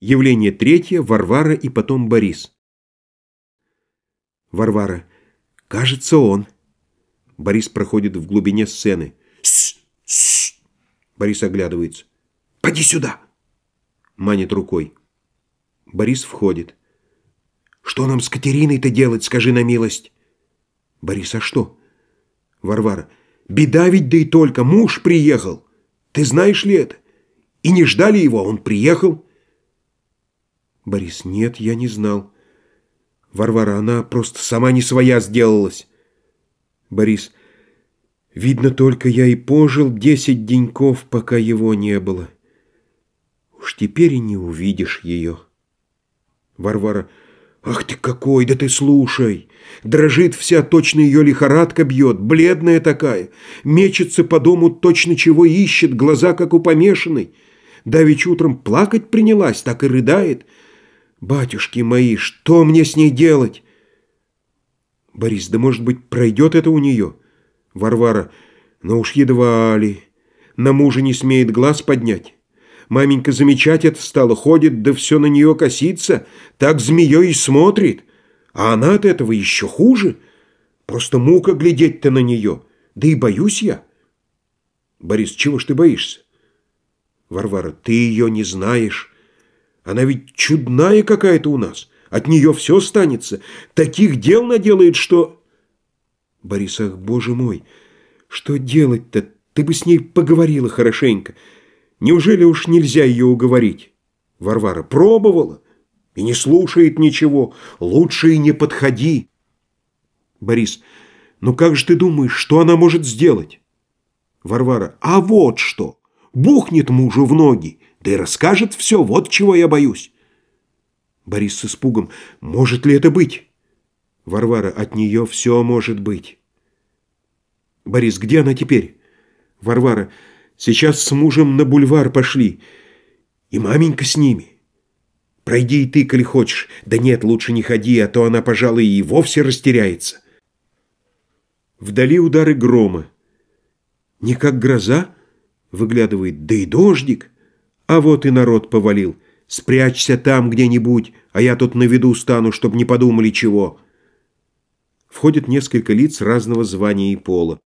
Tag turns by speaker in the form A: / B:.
A: Явление третье. Варвара и потом Борис. Варвара. Кажется, он. Борис проходит в глубине сцены. С -с -с. Борис оглядывается. «Поди сюда!» Манит рукой. Борис входит. «Что нам с Катериной-то делать, скажи на милость?» «Борис, а что?» Варвара. «Беда ведь да и только, муж приехал. Ты знаешь ли это? И не ждали его, а он приехал». Борис, нет, я не знал. Варвара, она просто сама не своя сделалась. Борис, видно, только я и пожил десять деньков, пока его не было. Уж теперь и не увидишь ее. Варвара, ах ты какой, да ты слушай. Дрожит вся, точно ее лихорадка бьет, бледная такая. Мечется по дому, точно чего ищет, глаза как у помешанной. Давич утром плакать принялась, так и рыдает. Батюшки мои, что мне с ней делать? Борис, да может быть, пройдет это у нее? Варвара, но уж едва ли. На мужа не смеет глаз поднять. Маменька замечать это стала, ходит, да все на нее косится, так змеей и смотрит. А она от этого еще хуже. Просто мука глядеть-то на нее. Да и боюсь я. Борис, чего ж ты боишься? Варвара, ты ее не знаешь. Она ведь чудная какая-то у нас. От нее все станется. Таких дел наделает, что... Борис, ах, боже мой, что делать-то? Ты бы с ней поговорила хорошенько. Неужели уж нельзя ее уговорить? Варвара пробовала и не слушает ничего. Лучше и не подходи. Борис, ну как же ты думаешь, что она может сделать? Варвара, а вот что. Бухнет мужу в ноги да и расскажет все, вот чего я боюсь. Борис с испугом. Может ли это быть? Варвара. От нее все может быть. Борис. Где она теперь? Варвара. Сейчас с мужем на бульвар пошли. И маменька с ними. Пройди и ты, коли хочешь. Да нет, лучше не ходи, а то она, пожалуй, и вовсе растеряется. Вдали удары грома. Не как гроза? Выглядывает. Да и дождик. А вот и народ повалил. Спрячься там где-нибудь, а я тут на виду стану, чтобы не подумали чего. Входит несколько лиц разного звания и пола.